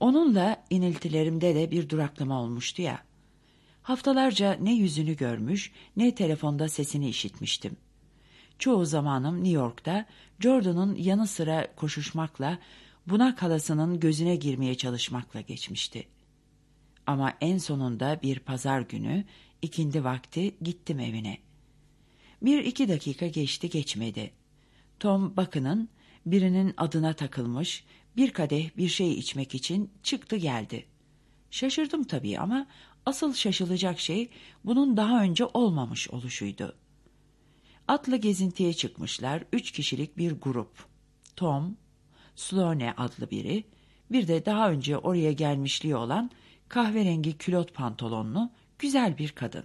Onunla iniltilerimde de bir duraklama olmuştu ya. Haftalarca ne yüzünü görmüş ne telefonda sesini işitmiştim. Çoğu zamanım New York'ta Jordan'ın yanı sıra koşuşmakla, buna kalasının gözüne girmeye çalışmakla geçmişti. Ama en sonunda bir pazar günü ikindi vakti gittim evine. Bir iki dakika geçti geçmedi. Tom Bakın'ın birinin adına takılmış bir kadeh bir şey içmek için çıktı geldi. Şaşırdım tabii ama asıl şaşılacak şey bunun daha önce olmamış oluşuydu. Atla gezintiye çıkmışlar üç kişilik bir grup. Tom, Sloane adlı biri, bir de daha önce oraya gelmişliği olan kahverengi külot pantolonlu güzel bir kadın.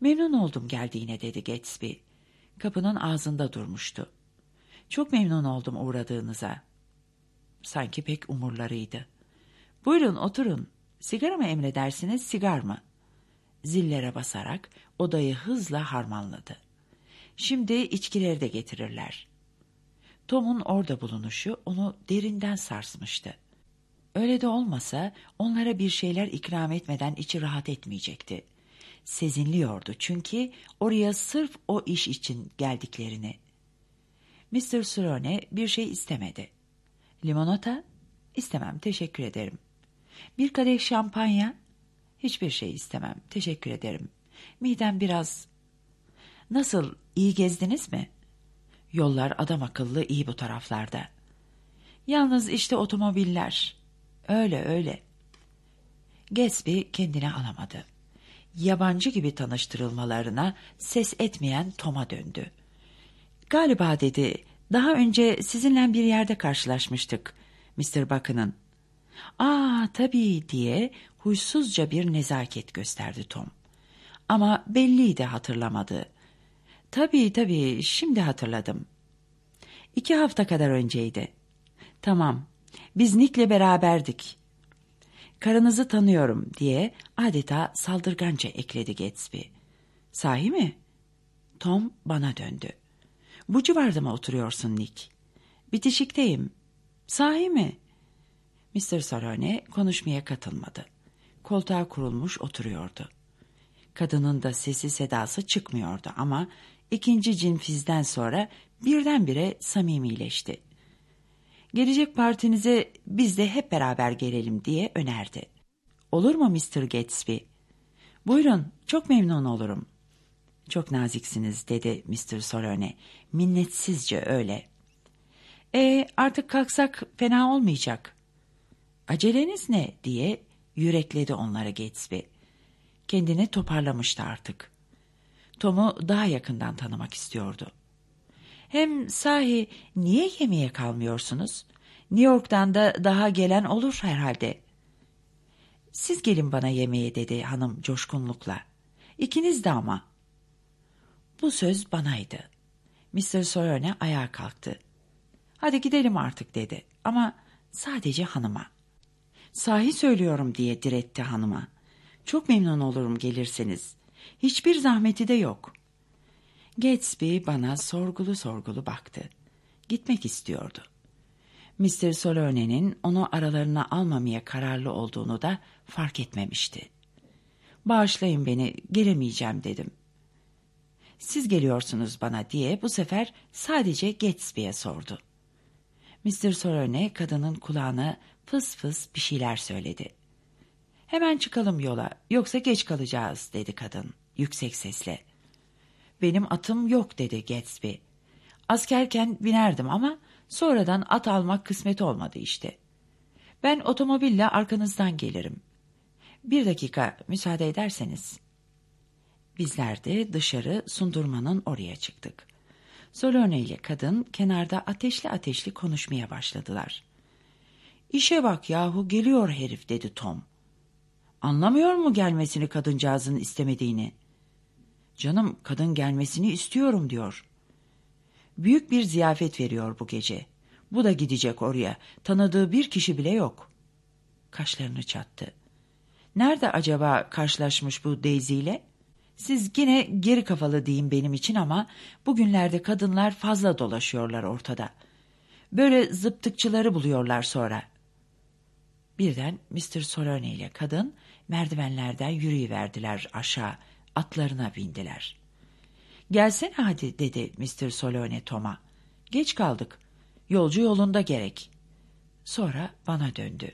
Memnun oldum geldiğine dedi Gatsby. Kapının ağzında durmuştu. Çok memnun oldum uğradığınıza. Sanki pek umurlarıydı. Buyurun oturun. Sigara mı emredersiniz, sigar mı? Zillere basarak odayı hızla harmanladı. Şimdi içkileri de getirirler. Tom'un orada bulunuşu onu derinden sarsmıştı. Öyle de olmasa onlara bir şeyler ikram etmeden içi rahat etmeyecekti. Sezinliyordu çünkü oraya sırf o iş için geldiklerini. Mr. Sirone bir şey istemedi. Limonata? İstemem, teşekkür ederim. Bir kadeh şampanya? Hiçbir şey istemem, teşekkür ederim. Midem biraz... Nasıl, iyi gezdiniz mi? Yollar adam akıllı iyi bu taraflarda. Yalnız işte otomobiller. Öyle öyle. Gatsby kendine alamadı. Yabancı gibi tanıştırılmalarına ses etmeyen Tom'a döndü. Galiba dedi, daha önce sizinle bir yerde karşılaşmıştık, Mr. Buchan'ın. Aa tabii diye huysuzca bir nezaket gösterdi Tom. Ama belliydi hatırlamadı. Tabii tabii şimdi hatırladım. İki hafta kadar önceydi. Tamam biz Nick'le beraberdik. Karınızı tanıyorum diye adeta saldırganca ekledi Gatsby. Sahi mi? Tom bana döndü. Bu civarda mı oturuyorsun Nick? Bitişikteyim. Sahi mi? Mr. Sarone konuşmaya katılmadı. Koltuğa kurulmuş oturuyordu. Kadının da sesi sedası çıkmıyordu ama ikinci cinfizden sonra birdenbire samimileşti. Gelecek partinize biz de hep beraber gelelim diye önerdi. Olur mu Mr. Gatsby? Buyurun, çok memnun olurum. Çok naziksiniz dedi Mr. Solone. Minnetsizce öyle. E artık kalksak fena olmayacak. Aceleniz ne diye yürekledi onlara Gatsby. Kendini toparlamıştı artık. Tom'u daha yakından tanımak istiyordu. Hem sahi niye yemeğe kalmıyorsunuz? New York'tan da daha gelen olur herhalde. Siz gelin bana yemeğe dedi hanım coşkunlukla. İkiniz de ama. Bu söz banaydı. Mr. Sawyer ayağa kalktı. Hadi gidelim artık dedi ama sadece hanıma. Sahi söylüyorum diye diretti hanıma. Çok memnun olurum gelirseniz. Hiçbir zahmeti de yok. Gatsby bana sorgulu sorgulu baktı. Gitmek istiyordu. Mr. Solone'nin onu aralarına almamaya kararlı olduğunu da fark etmemişti. Bağışlayın beni, gelemeyeceğim dedim. Siz geliyorsunuz bana diye bu sefer sadece Gatsby'ye sordu. Mr. Solone kadının kulağına fıs fıs bir şeyler söyledi. Hemen çıkalım yola, yoksa geç kalacağız dedi kadın yüksek sesle. Benim atım yok dedi Gatsby. Askerken binerdim ama sonradan at almak kısmet olmadı işte. Ben otomobille arkanızdan gelirim. Bir dakika müsaade ederseniz. Bizler de dışarı sundurmanın oraya çıktık. Solone ile kadın kenarda ateşli ateşli konuşmaya başladılar. İşe bak yahu geliyor herif dedi Tom. Anlamıyor mu gelmesini kadıncağızın istemediğini?'' Canım kadın gelmesini istiyorum diyor. Büyük bir ziyafet veriyor bu gece. Bu da gidecek oraya. Tanıdığı bir kişi bile yok. Kaşlarını çattı. Nerede acaba karşılaşmış bu Daisy ile? Siz yine geri kafalı deyin benim için ama bugünlerde kadınlar fazla dolaşıyorlar ortada. Böyle zıptıkçıları buluyorlar sonra. Birden Mr. Solone ile kadın merdivenlerden yürüyüverdiler aşağı, atlarına bindiler. Gelsene hadi dedi Mr. Solone Tom'a. Geç kaldık. Yolcu yolunda gerek. Sonra bana döndü.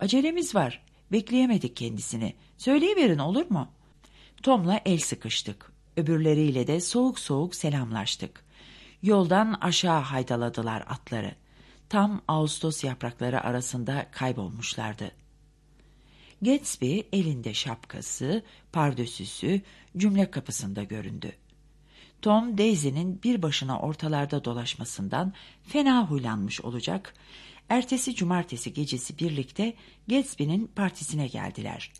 Acelemiz var. Bekleyemedik kendisini. Söyleyiverin olur mu? Tom'la el sıkıştık. Öbürleriyle de soğuk soğuk selamlaştık. Yoldan aşağı haydaladılar atları. Tam Ağustos yaprakları arasında kaybolmuşlardı. Gatsby elinde şapkası, pardösüsü cümle kapısında göründü. Tom Daisy'nin bir başına ortalarda dolaşmasından fena huylanmış olacak. Ertesi cumartesi gecesi birlikte Gatsby'nin partisine geldiler.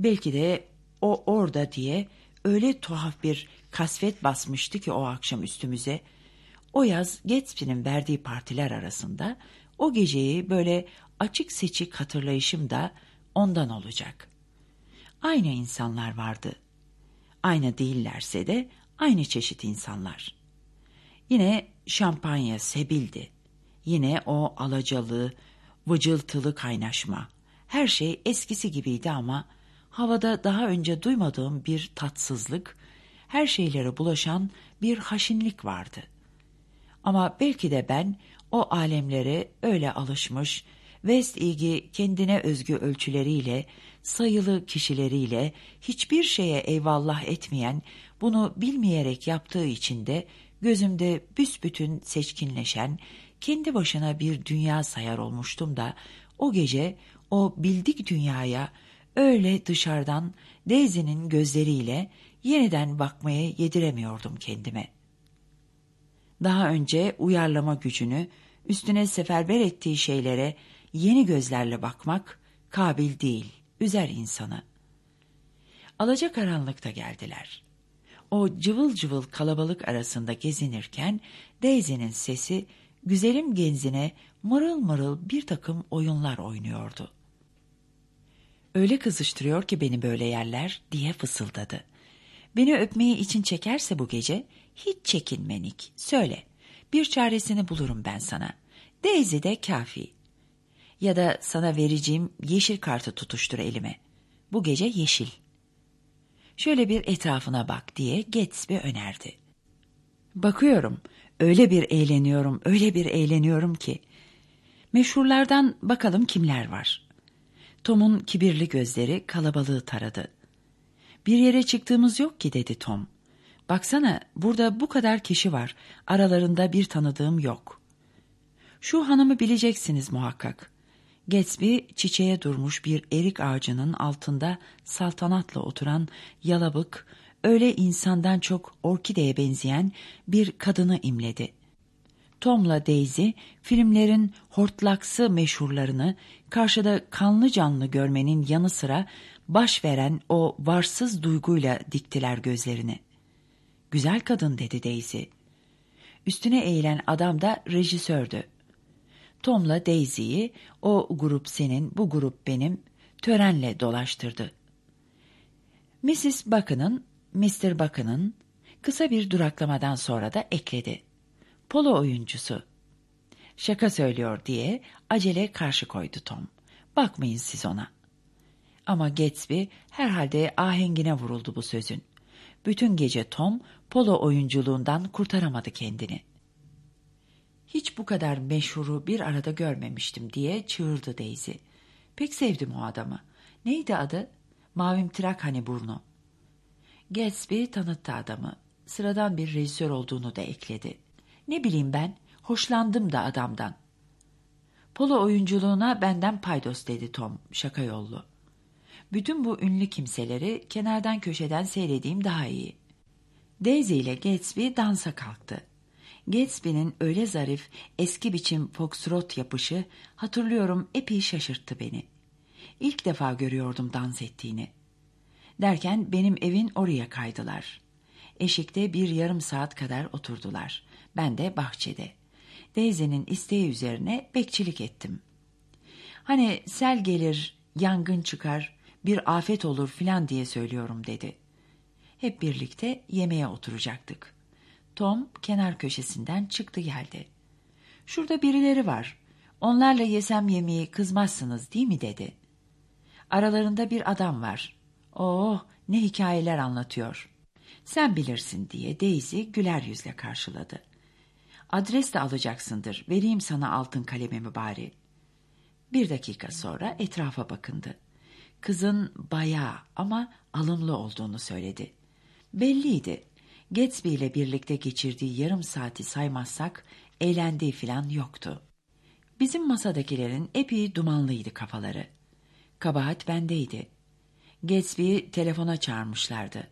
Belki de o orada diye öyle tuhaf bir kasvet basmıştı ki o akşam üstümüze. O yaz Gatsby'nin verdiği partiler arasında o geceyi böyle açık seçik hatırlayışım da ondan olacak. Aynı insanlar vardı. Aynı değillerse de aynı çeşit insanlar. Yine şampanya sebildi. Yine o alacalı, vıcıltılı kaynaşma. Her şey eskisi gibiydi ama havada daha önce duymadığım bir tatsızlık, her şeylere bulaşan bir haşinlik vardı. Ama belki de ben o alemlere öyle alışmış, West ilgi kendine özgü ölçüleriyle, sayılı kişileriyle hiçbir şeye eyvallah etmeyen, bunu bilmeyerek yaptığı için de gözümde büsbütün seçkinleşen, kendi başına bir dünya sayar olmuştum da o gece o bildik dünyaya öyle dışarıdan Daisy'nin gözleriyle yeniden bakmaya yediremiyordum kendime. Daha önce uyarlama gücünü üstüne seferber ettiği şeylere yeni gözlerle bakmak kabil değil, üzer insanı. Alaca karanlıkta geldiler. O cıvıl cıvıl kalabalık arasında gezinirken Daisy'nin sesi güzelim genzine mırıl mırıl bir takım oyunlar oynuyordu. Öyle kızıştırıyor ki beni böyle yerler diye fısıldadı. Beni öpmeyi için çekerse bu gece hiç çekinmenik. Söyle. Bir çaresini bulurum ben sana. Daisy de kafi. Ya da sana vereceğim yeşil kartı tutuştur elime. Bu gece yeşil. Şöyle bir etrafına bak diye Gatsby önerdi. Bakıyorum. Öyle bir eğleniyorum, öyle bir eğleniyorum ki. Meşhurlardan bakalım kimler var. Tom'un kibirli gözleri kalabalığı taradı. Bir yere çıktığımız yok ki dedi Tom. Baksana burada bu kadar kişi var. Aralarında bir tanıdığım yok. Şu hanımı bileceksiniz muhakkak. Gatsby çiçeğe durmuş bir erik ağacının altında saltanatla oturan yalabık, öyle insandan çok orkideye benzeyen bir kadını imledi. Tom'la Daisy filmlerin hortlaksı meşhurlarını karşıda kanlı canlı görmenin yanı sıra baş veren o varsız duyguyla diktiler gözlerini. Güzel kadın dedi Daisy. Üstüne eğilen adam da rejisördü. Tom'la Daisy'yi o grup senin, bu grup benim törenle dolaştırdı. Mrs. Buchan'ın, Mr. Buchan'ın kısa bir duraklamadan sonra da ekledi. Polo oyuncusu. Şaka söylüyor diye acele karşı koydu Tom. Bakmayın siz ona. Ama Gatsby herhalde ahengine vuruldu bu sözün. Bütün gece Tom polo oyunculuğundan kurtaramadı kendini. Hiç bu kadar meşhuru bir arada görmemiştim diye çığırdı Daisy. Pek sevdim o adamı. Neydi adı? Mavim Trak hani burnu. Gatsby tanıttı adamı. Sıradan bir rejisör olduğunu da ekledi. Ne bileyim ben, hoşlandım da adamdan. Polo oyunculuğuna benden paydos dedi Tom, şaka yollu. Bütün bu ünlü kimseleri kenardan köşeden seyredeyim daha iyi. Daisy ile Gatsby dansa kalktı. Gatsby'nin öyle zarif, eski biçim foxtrot yapışı hatırlıyorum epey şaşırttı beni. İlk defa görüyordum dans ettiğini. Derken benim evin oraya kaydılar. Eşikte bir yarım saat kadar oturdular. Ben de bahçede. Daisy'nin isteği üzerine bekçilik ettim. Hani sel gelir, yangın çıkar, bir afet olur filan diye söylüyorum dedi. Hep birlikte yemeğe oturacaktık. Tom kenar köşesinden çıktı geldi. Şurada birileri var. Onlarla yesem yemeği kızmazsınız değil mi dedi. Aralarında bir adam var. Oh ne hikayeler anlatıyor. Sen bilirsin diye Daisy güler yüzle karşıladı. Adres de alacaksındır. Vereyim sana altın kalemimi bari. Bir dakika sonra etrafa bakındı. Kızın bayağı ama alımlı olduğunu söyledi. Belliydi. Gatsby ile birlikte geçirdiği yarım saati saymazsak eğlendiği filan yoktu. Bizim masadakilerin epey dumanlıydı kafaları. Kabahat bendeydi. Gatsby'yi telefona çağırmışlardı.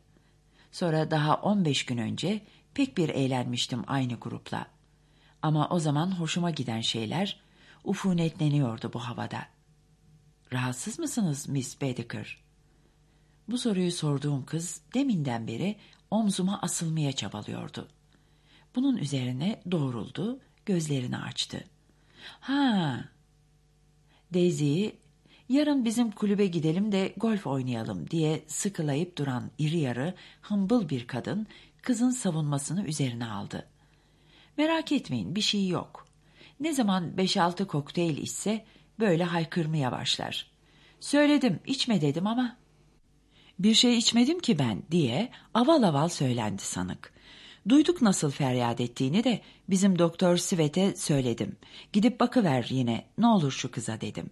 Sonra daha 15 gün önce pek bir eğlenmiştim aynı grupla. Ama o zaman hoşuma giden şeyler ufunetleniyordu bu havada. Rahatsız mısınız Miss Baedeker? Bu soruyu sorduğum kız deminden beri omzuma asılmaya çabalıyordu. Bunun üzerine doğruldu, gözlerini açtı. Ha, Daisy'yi yarın bizim kulübe gidelim de golf oynayalım diye sıkılayıp duran iri yarı, hımbıl bir kadın kızın savunmasını üzerine aldı. Merak etmeyin bir şey yok. Ne zaman beş altı kokteyl içse böyle haykırmaya başlar. Söyledim içme dedim ama. Bir şey içmedim ki ben diye aval aval söylendi sanık. Duyduk nasıl feryat ettiğini de bizim doktor Sivet'e söyledim. Gidip bakıver yine ne olur şu kıza dedim.